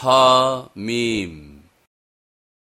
Ha Mim.